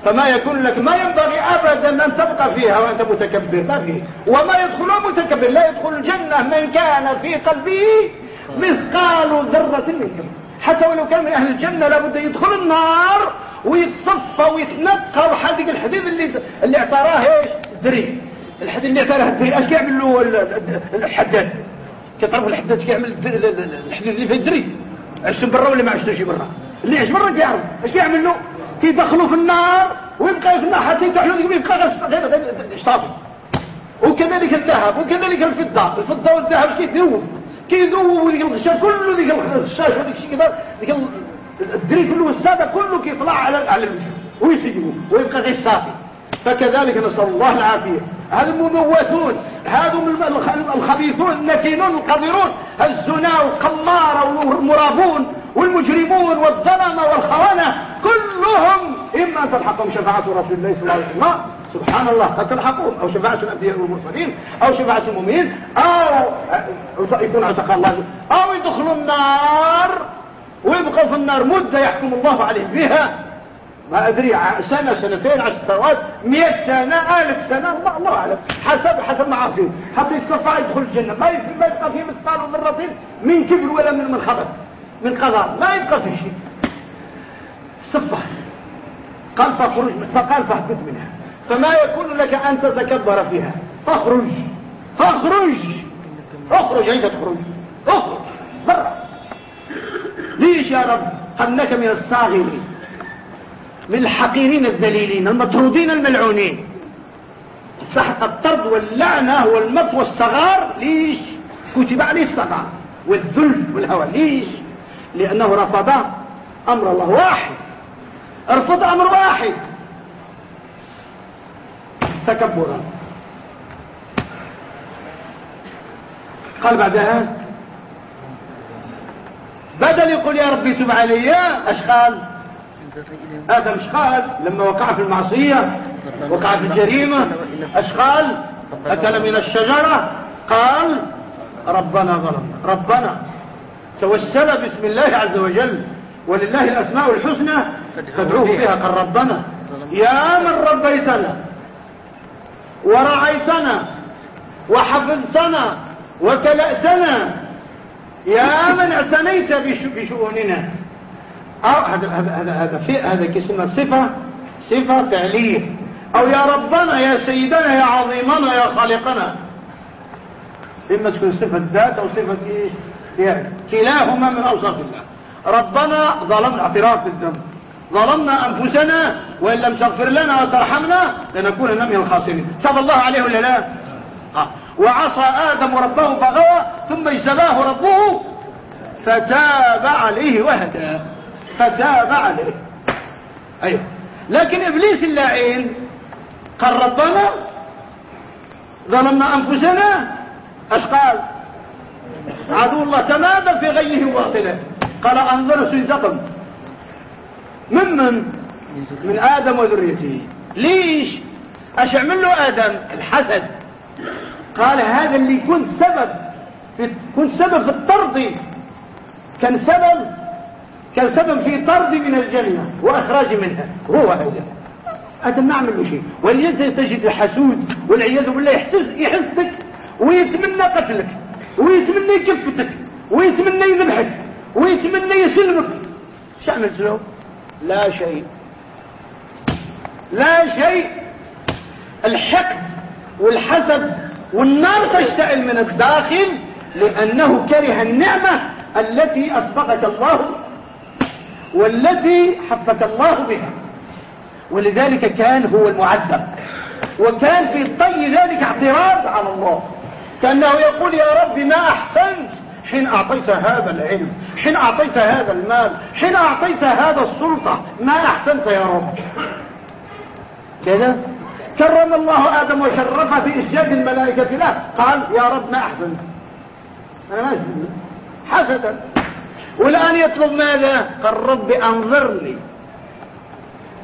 فما يكون لك ما ينبغي ابدا أن تبقى فيها وأنت متكبر. ما فيه وما يدخل متكبر لا يدخل الجنة من كان في قلبه مثقال ذرة من حتى ولو كان من أهل الجنة لابد يدخل النار ويتصفى ويتنقى وحدق الحديد اللي اللي اعتراه إيش؟ دري الحديد اللي اعتراه الدري. إيش يعمل له الحداد؟ كتعرف الحداد كيعمل الحديد اللي في الدري. عشتم برا ولا ما عشتوش برا؟ اللي عش برا كيعرف. إيش يعمل له؟ كيدخلوا في النار ويبقى في النار. حتى يتحلوا يبقى غير غير صافي. وكذلك الذهب وكذلك الفضة. الفضة والذهب كيذوب كيذوب ذيك الغشاء كله ذيك الخشاش وديك الشيء كذا ذيك الدري كله والسادة كله كيطلع على على الوجه ويسجبوا ويبقى غير صافي. فكذلك نسأل الله العافية. هذا المموثون هذا الخبيثون النتينون القذرون الزنا والقمار والمرابون والمجرمون والظلمة والخونة كلهم إما أن تلحقهم شفاعة رسول الله صلى الله عليه وسلم سبحان الله قد تلحقهم أو شفاعة الأنبياء والمرسلين أو شفاعة المؤمنين أو يكون عتق الله. أو يدخلوا النار ويبقوا في النار مدة يحكم الله عليهم بها. ما أدري سنة سنتين عشر سنوات مئة سنة ألف سنة الله, الله أعلم. حسب حسب معاصيه. حتى يستطيع يدخل الجنة. ما يبقى فيه مثقال ذرة من كبر ولا من من من قضاء ما يبقى في شيء. صفة. قال فاخرج فقال فاهبط منها. فما يكون لك أن تتكبر فيها. فاخرج فاخرج أخرج. أنت تخرج. أخرج. برا. ليش يا رب؟ قنك من الصاغرين من الحقيرين الذليلين المطرودين الملعونين. سحق الطرد واللعنة والمط والصغار ليش؟ كتب عليه الصغار والذل والهوى. ليش؟ لأنه رفض أمر الله واحد. ارفض أمر واحد. تكبرا. قال بعدها بدل يقول يا ربي سب علي اش قال هذا مش قال لما وقع في المعصية وقع في الجريمة اش قال أكل من الشجرة. قال ربنا ظلمنا. ربنا. توسل باسم الله عز وجل ولله الأسماء الحسنى فادعوه بها قال ربنا. يا من ربيتنا. ورعيتنا وحفظتنا وكلأتنا يا من اعتنيت بشؤوننا. هذا هذا هذا هذا كسمة صفة صفة فعلية. أو يا ربنا يا سيدنا يا عظيمنا يا خالقنا. إما تكون صفة ذات أو صفة إيش؟ يعني كلاهما من أوصاف الله. ربنا ظلمنا اعتراف بالذنب. ظلمنا أنفسنا وإن لم تغفر لنا وترحمنا لنكون من الخاسرين. تاب الله عليه ولا لا؟ آه. وعصى آدم ربه فغوى ثم اجتباه ربه فتاب عليه وهدى. فتاب عليه. أيوه. لكن إبليس اللعين قال ربنا ظلمنا أنفسنا أش قال؟ عدو الله تمادى في غيه باطله قال أنظر سيزقم ممن؟ من آدم وذريته. ليش؟ اش عمل له آدم؟ الحسد. قال هذا اللي كنت سبب كنت سبب في الطرد. كان سبب كان سبب في طرد من الجنة وإخراج منها. هو هذا. هذا ما عمل له شيء. ولذلك تجد الحسود والعياذ بالله يحسس يحسك ويتمنى قتلك ويتمنى يكفتك ويتمنى يذبحك ويتمنى يسلمك. شو عملت له لا شيء. لا شيء. الحقد والحسد والنار تشتعل من الداخل لأنه كره النعمة التي أسبقك الله والتي حفك الله بها. ولذلك كان هو المعذب. وكان في طي ذلك اعتراض على الله. كأنه يقول يا رب ما أحسنت حين أعطيت هذا العلم حين أعطيت هذا المال حين أعطيت هذا السلطة ما أحسنت يا رب. كذا؟ كرم الله آدم وشرفه في إسجاد الملائكة له. قال يا رب ما أحسنت. أنا ما أحسنت. حسدا والآن يطلب ماذا؟ قال رب أنظرني.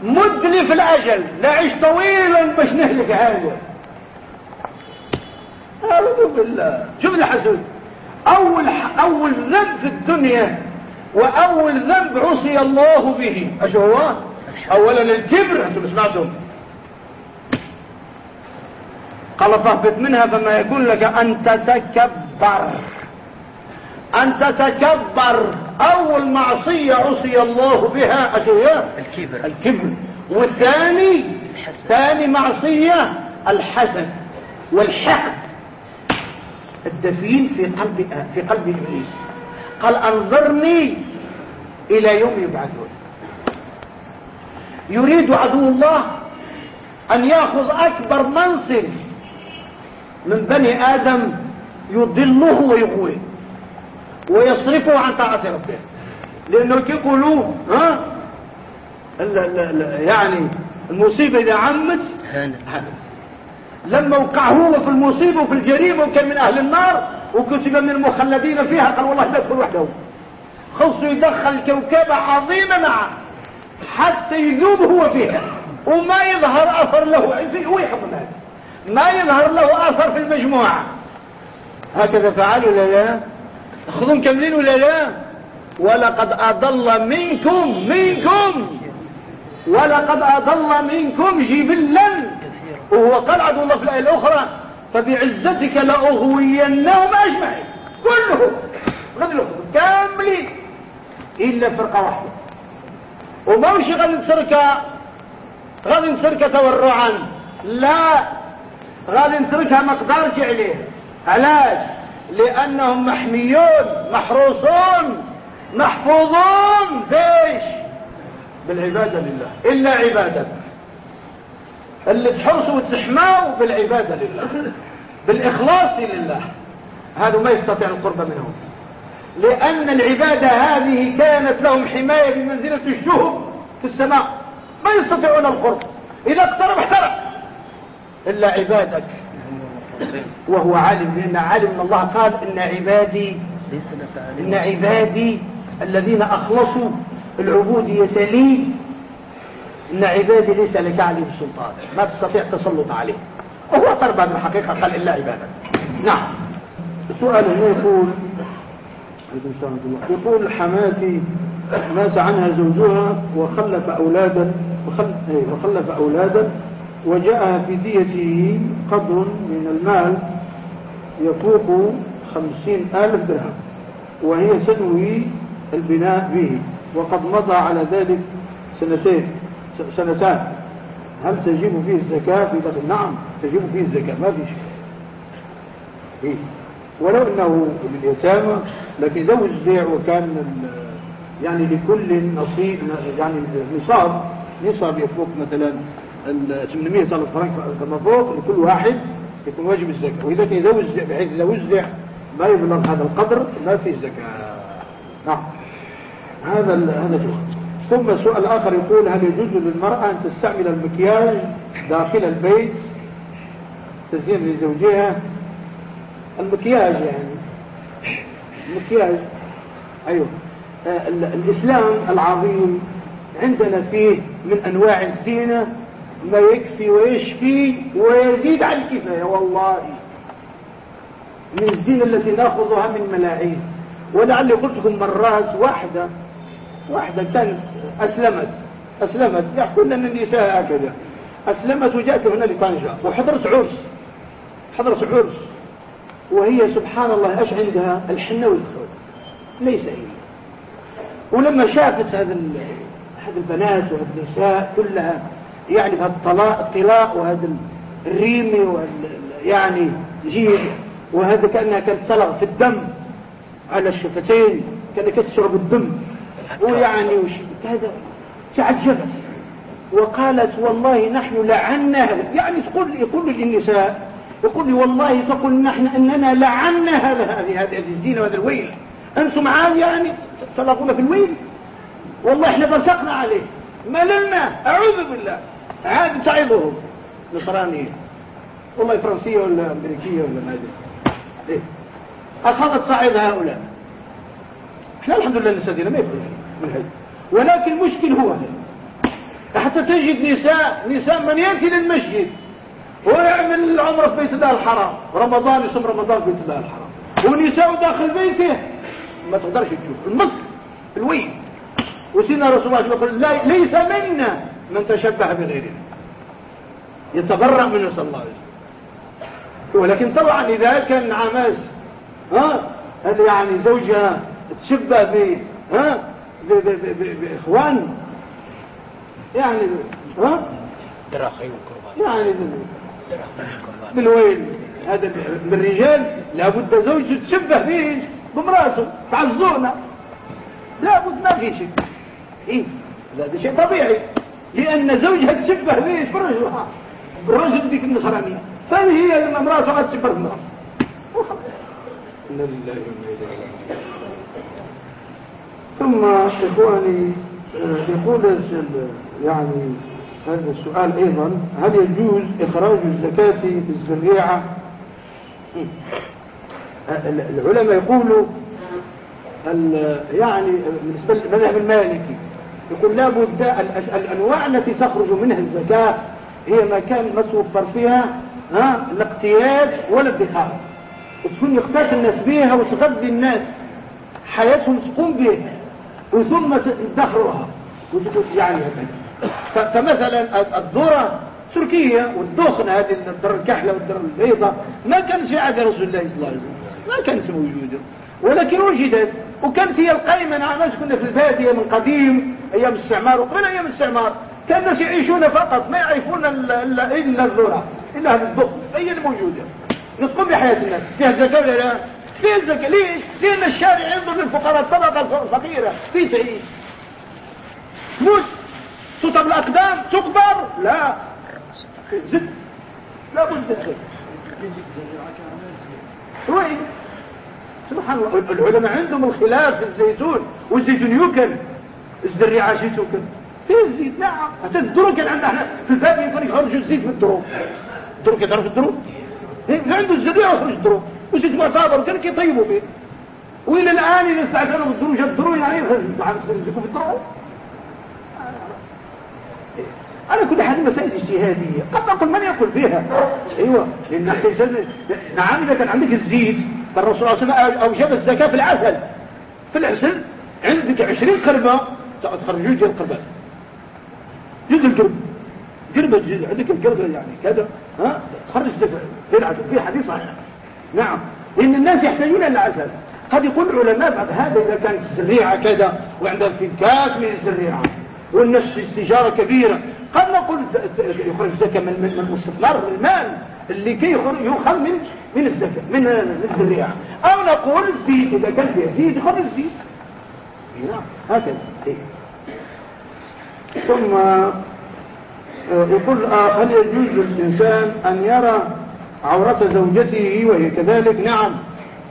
مدني في الأجل. لا عيش طويلا باش نهلك هذا. أعوذ بالله. شوف الحسود. أول, أول ذنب في الدنيا وأول ذنب عصي الله به. أشو هو؟ أولا الكبر أنتم سمعتم؟ قال فاهبط منها فما يكون لك أن تتكبر. أن تتكبر. أول معصية عصي الله بها هي الكبر. الكبر. والثاني ثاني معصية الحسد والحقد. الدفين في قلب في قلب إبليس. قال أنظرني إلى يوم يبعثون. يريد عدو الله أن يأخذ أكبر منصب من بني آدم يضله ويغويه ويصرفه عن طاعة ربه. لأنه يقولوا ها؟ لا لا لا يعني المصيبة إذا عمت هانت. لما وقع هو في المصيبة وفي الجريمة وكان من أهل النار وكتب من المخلدين فيها قال والله يدخل وحده. خصه يدخل كوكبة عظيمة معه حتى يذوب هو فيها وما يظهر أثر له هو يحكم هذا ما يظهر له أثر في المجموعة. هكذا فعلوا ولا لا؟ أخذون كاملين ولا لا؟ ولقد أضل منكم منكم! ولقد أضل منكم جبلا. وهو قال عدو الله في الآية الأخرى فبعزتك لأغوينهم أجمعين. كلهم غدلهم كاملين. إلا فرقة واحدة. وما وش غادي نتركها غادي نتركها تورعا. لا. غادي نتركها ما قدرش عليه علاش؟ لأنهم محميون محروسون محفوظون. بيش بالعبادة لله. إلا عبادة. اللي تحرصوا وتحماوا بالعبادة لله بالإخلاص لله. هذا ما يستطيع القرب منهم. لأن العبادة هذه كانت لهم حماية بمنزلة الشهب في السماء. ما يستطيعون القرب. إذا اقترب احترق إلا عبادك. وهو عالم. لأن عالم أن الله قال إن عبادي إن عبادي الذين أخلصوا العبودية لي إن عبادي ليس لك عليهم سلطان. ما تستطيع التسلط عليه. وهو طربا بالحقيقة قال إلا عبادك نعم. السؤال هنا يقول يقول حماتي مات عنها زوجها وخلف أولادا وخلف أولادا وجاء في ديته قدر من المال يفوق خمسين آلف درهم وهي تنوي البناء به. وقد مضى على ذلك سنتين. سنتان. هل تجب فيه الزكاة في دخل نعم تجب فيه الزكاة ما في شيء. إيه؟ ولو إنه لليتامى لكن اذا وزع وكان يعني لكل نصيب يعني نصاب نصاب يفوق مثلا ال 800 ألف فرنك فما فوق لكل واحد يكون واجب الزكاة. وإذا كان إذا وزع بحيث إذا وزع ما يبلغ هذا القدر ما في زكاة. نعم. هذا هذا جهد ثم سؤال آخر يقول هل يجوز للمرأة أن تستعمل المكياج داخل البيت؟ تزين لزوجها؟ المكياج يعني. المكياج. أيوه. آه الإسلام العظيم عندنا فيه من أنواع الزينة ما يكفي ويشفي ويزيد عن الكفاية والله. من الزينة التي نأخذها من ملاعين. ولعلي قلت لكم مرات واحدة. واحدة كانت أسلمت. أسلمت. يحكون أن النساء هكذا. أسلمت وجاءت هنا لطنجة. وحضرت عرس. حضرت عرس. وهي سبحان الله إيش عندها؟ الحنة والخول ليس هي. ولما شافت هذا هذه البنات وهذه النساء كلها يعني بهذا الطلاق الطلاق وهذا الريمي يعني جيل وهذا كأنها كانت تلغ في الدم على الشفتين كأنها تشرب الدم. ويعني وش؟ هذا تعجبت. وقالت والله نحن لعنا يعني تقول يقول للنساء يقول لي والله تقول نحن أننا لعنا هذا هذه هذه الزينة وهذا الويل. أنتم عاد يعني تلقون في الويل؟ والله إحنا بصقنا عليه. مللنا أعوذ بالله. عاد تعظهم. نصرانية. والله فرنسية ولا أمريكية ولا ما أدري. إيه؟ اخذت صعيد هؤلاء. إحنا الحمد لله نستدين ما يكون من هذا ولكن المشكل هو هذا. حتى تجد نساء نساء من يأتي للمسجد ويعمل العمرة في بيت الله الحرام. رمضان يصوم رمضان في بيت الله الحرام. ونساء داخل بيته ما تقدرش تشوف. المصر الوين. وسيدنا رسول الله يقول لا ليس منا من تشبه بغيرنا يتبرأ من صلى الله عليه وسلم. ولكن طبعا إذا كان عماس ها هذا يعني زوجها تشبه ب ها؟ بإخوان يعني ها؟ دراخي وقربان يعني بالويل. هذا بالرجال لابد زوج تشبه به بمرأته تعزونا لابد ما في شيء إيه؟ هذا شيء طبيعي. لأن زوجها تشبه به برجل الرجل ديك النصرانية. فهي قد تشبه لله وإنا إليه ثم إخواني يقول يعني هذا السؤال أيضا هل يجوز إخراج الزكاة في الزريعة؟ العلماء يقولوا يعني للمذهب المالكي يقول لابد الأنواع التي تخرج منها الزكاة هي ما كان متوفر فيها ها الاقتياد ولا الدخار وتكون يقتات الناس بها وتغذي الناس حياتهم تقوم بها وثم تدخرها يعني فمثلا الذرة تركيا والدخن هذه الذرة الكحلة والذرة البيضاء ما كانت في عهد رسول الله صلى الله عليه وسلم. ما كانت موجودة ولكن وجدت. وكانت هي القائمة نعم كنا في البادية من قديم أيام الاستعمار وقبل أيام الاستعمار كان الناس يعيشون فقط. ما يعرفون إلا الذرة إلا هذا الدخن. هي الموجودة. نقوم بحياة الناس فيها زكاة ولا لا؟ فيها زكاة ليش؟ لأن الشارع ينظر للفقراء الطبقة الفقيرة. في تعيش مش تطب الأقدام تقبر لا. زد. لا بد تدخل وين سبحان الله. العلماء عندهم الخلاف في الزيتون والزيتون يوكل. الزريعة شي توكل فيه الزيت نعم حتى الدروك كان عندنا إحنا. في الباب يمكن يخرجوا الزيت من الدروك الدروك يعرف الدروك إيه؟ عنده الزريعة يخرج الدروك وزيت معتبر وكان كيطيبوا به. وإلى الآن إذا استعجلوا بالدروج الدروج يعني يخرج في الدروك على كل حال مسائل اجتهادية قد نقول من يقول فيها؟ أيوه لأن نعم إذا كان عندك الزيت فالرسول صلى الله عليه وسلم اوجب الزكاة في العسل. في العسل عندك عشرين قربة تخرج جزء القربات. جزء القرب. قربة جزء عندك القربة يعني كذا ها؟ تخرج الزكاة في العسل في حديث صحيح. نعم. لأن الناس يحتاجون إلى العسل قد يقول العلماء بعد هذا إذا كانت الزريعة كذا وعندها كاس من الزريعة والناس استجارة كبيرة. قد نقول يخرج الزكاة من من المستثمر من المال اللي كي يؤخذ من من الزكاة من الزريعة. أو نقول الزيت إذا كان فيها زيت يخرج الزيت. نعم. هكذا. إيه. ثم آه، يقول آه، هل يجوز للإنسان أن يرى عورة زوجته وهي كذلك. نعم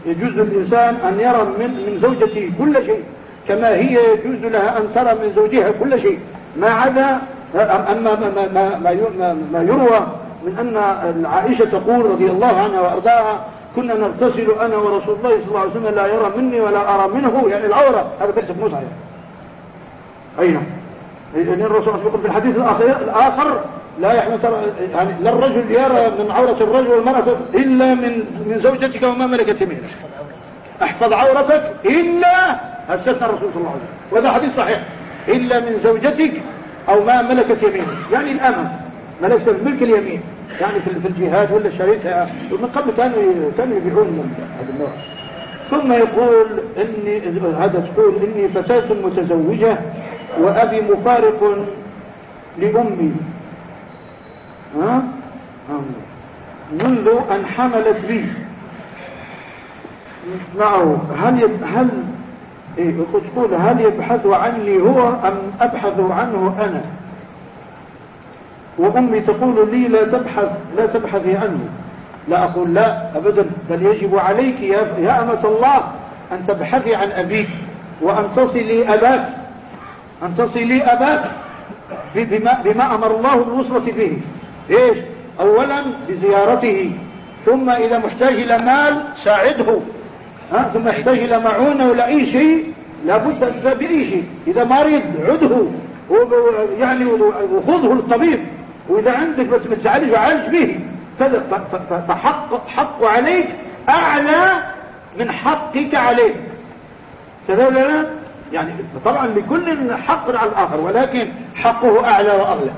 يجوز للإنسان أن يرى من, من زوجته كل شيء كما هي يجوز لها أن ترى من زوجها كل شيء. ما عدا أما ما, ما, ما, ما يروى من أن عائشة تقول رضي الله عنها وأرضاها كنا نغتسل أنا ورسول الله صلى الله عليه وسلم لا يرى مني ولا أرى منه. يعني العورة هذا ليس بمصحف أي نعم. يعني الرسول يقول في الحديث الآخر لا يحمل يعني لا الرجل يرى من عورة الرجل والمرأة إلا من من زوجتك وما ملكت يمينك. احفظ عورتك إلا استثنى الرسول صلى الله عليه وسلم. وهذا حديث صحيح. إلا من زوجتك أو ما ملكت يمينك. يعني الأمن ملكت ملك اليمين. يعني في الجهاد ولا شريكها ومن قبل كانوا كانوا يبيعون هذا النوع. ثم يقول إني هذا تقول إني فتاة متزوجة وأبي مفارق لأمي. ها منذ أن حملت بي معه هل هل إيه تقول هل يبحث عني هو أم أبحث عنه أنا؟ وأمي تقول لي لا تبحث لا تبحثي عنه لا أقول لا أبدا بل يجب عليك يا, يا أمة الله أن تبحثي عن أبيك وأن تصلي أباك أن تصلي أباك بما, بما أمر الله بالوصلة به. إيش؟ أولا بزيارته ثم إذا محتاج إلى مال ساعده. ها؟ ثم يحتاج إلى معونة ولا أي شيء لابد بأي شيء. إذا مريض عده. يعني وخذه الطبيب وإذا عندك بس متعالج عالج به فحق حق عليك أعلى من حقك عليه. كذا يعني طبعا لكل حق على الآخر ولكن حقه أعلى وأغلى.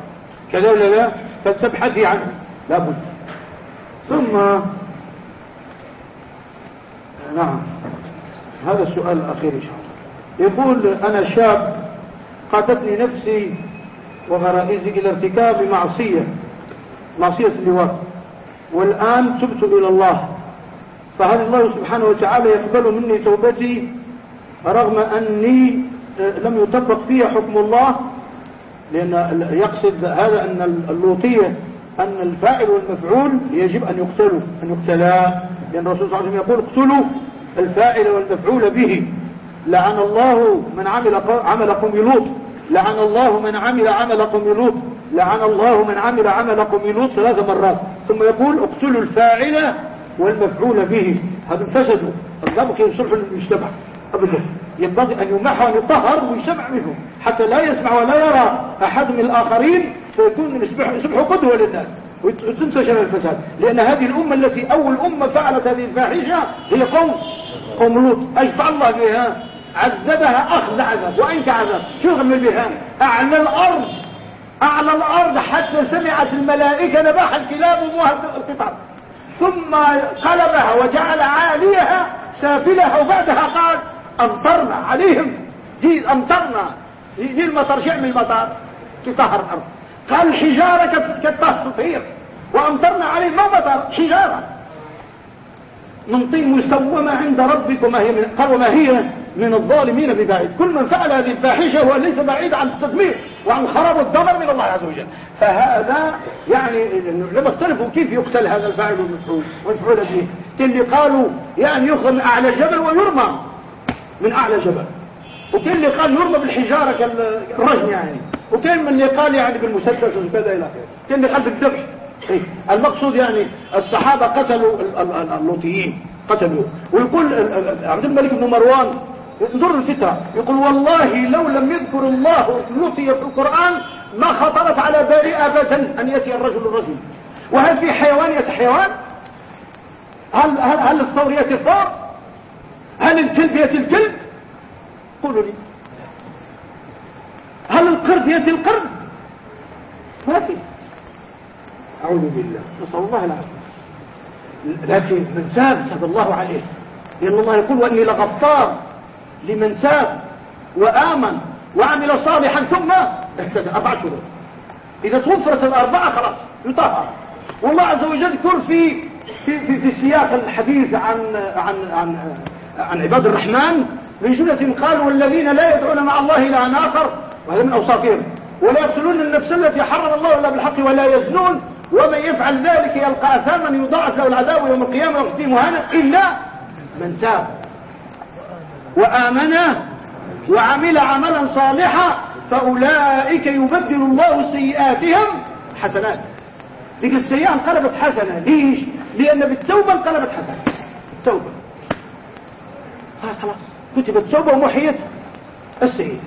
كذا لا؟ فتبحثي عنه لابد ثم نعم هذا السؤال الأخير إن شاء الله. يقول أنا شاب قادتني نفسي وغرائزي إلى ارتكاب معصية معصية اللواء والآن تبت إلى الله. فهل الله سبحانه وتعالى يقبل مني توبتي رغم أني لم يطبق فيها حكم الله؟ لأن يقصد هذا أن اللوطية أن الفاعل والمفعول يجب أن يقتلوا أن يقتلا. لأن الرسول صلى الله عليه وسلم يقول اقتلوا الفاعل والمفعول به. لعن الله من عمل عمل قوم لوط لعن الله من عمل عمل قوم لوط لعن الله من عمل عمل قوم لوط ثلاث مرات. ثم يقول اقتلوا الفاعل والمفعول به. هذا فسدوا. الضبط يصلح المجتمع. أبدا. ينبغي أن يمحى وأن يطهر ويسمع منه حتى لا يسمع ولا يرى أحد من الآخرين فيكون يصبح قدوة للناس وتنتشر الفساد. لأن هذه الأمة التي أول أمة فعلت هذه الفاحشة هي قوم قوم لوط. أي فالله بها. عذبها أخذ عذاب وأنك عذاب. شو غمل بها. أعلى الأرض. أعلى الأرض حتى سمعت الملائكة نباح الكلاب وموهب القطع ثم قلبها وجعل عاليها سافلها وبعدها قال أمطرنا عليهم. دي أمطرنا. دي المطر شيء من المطر. تطهر الأرض. قال الحجارة كالتطهير وأمطرنا عليهم. ما مطر حجارة. من طين مسومة عند ربك وما هي من قال وما هي من الظالمين ببعيد. كل من فعل هذه الفاحشة هو ليس بعيد عن التدمير وعن الخراب والدمر من الله عز وجل. فهذا يعني لما اختلفوا كيف يقتل هذا الفاعل والمفعول؟ والمفعول به اللي قالوا يعني يخرج من أعلى جبل ويرمى. من أعلى جبل. وكل اللي قال يرمى بالحجارة كالرجم يعني. وكان من اللي قال يعني بالمسدس وكذا إلى آخره. كان اللي قال بالذبح إيه؟ المقصود يعني الصحابة قتلوا اللوطيين قتلوا. ويقول عبد الملك بن مروان انظر الفترة يقول والله لو لم يذكر الله لوطي في القرآن ما خطرت على بالي أبدا أن يأتي الرجل الرجل. وهل في حيوان يأتي حيوان هل, هل, هل الثور يأتي الثور؟ هل الكلب يأتي الكلب؟ قولوا لي. هل القرد يأتي القرد؟ ما في أعوذ بالله. نسأل الله العافية. لكن من ساب سب الله عليه. لأن الله يقول وإني لغفار لمن ساب وآمن وعمل صالحا ثم اهتدى. أربع شروط. إذا توفرت الأربعة خلاص يطهر. والله عز وجل يذكر في في في, في سياق الحديث عن عن عن عن عباد الرحمن من جملة قالوا والذين لا يدعون مع الله إلى آخر وهذا من أوصافهم. ولا يقتلون النفس التي حرم الله إلا بالحق ولا يزنون. ومن يفعل ذلك يلقى أثاما يضاعف له العذاب يوم القيامة ويخفيه مهانا. إلا من تاب وآمن وعمل عملا صالحا فأولئك يبدل الله سيئاتهم حسنات. لك السيئة انقلبت حسنة. ليش؟ لأن بالتوبة انقلبت حسنة. التوبة خلاص كتبت توبة ومحيت السيئة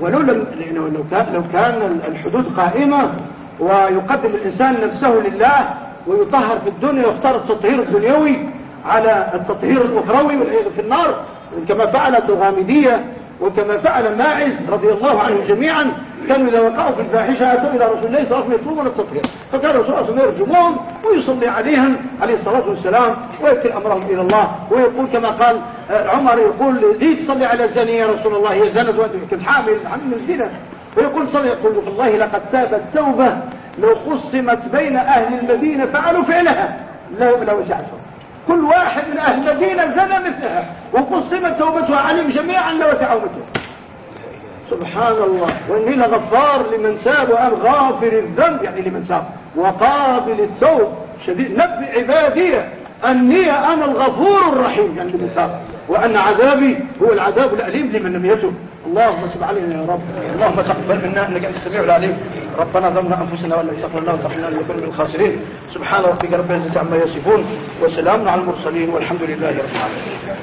ولو لم لو كان لو كان الحدود قائمة ويقدم الإنسان نفسه لله ويطهر في الدنيا ويختار التطهير الدنيوي على التطهير الأخروي في النار كما فعلت الغامدية وكما فعل ماعز رضي الله عنهم جميعا كانوا إذا وقعوا في الفاحشة أتوا إلى رسول الله صلى الله عليه وسلم يطلبون التطهير. فكان رسول الله صلى الله عليه وسلم يرجمون ويصلي عليهم عليه الصلاة والسلام ويكل أمرهم إلى الله ويقول كما قال عمر يقول زيد صلي على الزانية يا رسول الله هي زنت وأنت كنت حامل عن الزنا ويقول صلى يقول والله لقد تابت توبة لو قسمت بين أهل المدينة فعلوا فعلها لا لا وسعتهم كل واحد من أهل المدينة زنى مثلها وقسمت توبتها عليهم جميعا مثلها سبحان الله. وإني لغفار لمن ساب وأن غافر الذنب يعني لمن ساب وقابل التوب. شديد. نبي عبادي أني أنا الغفور الرحيم يعني لمن ساب وأن عذابي هو العذاب الأليم لمن لم يتب. اللهم صل علينا يا رب. اللهم تقبل منا إنك أنت السميع العليم. ربنا ظلمنا أنفسنا ولا يغفر لنا وترحمنا لنكون من الخاسرين. سبحان ربك رب العزة عما يصفون وسلام على المرسلين والحمد لله رب العالمين.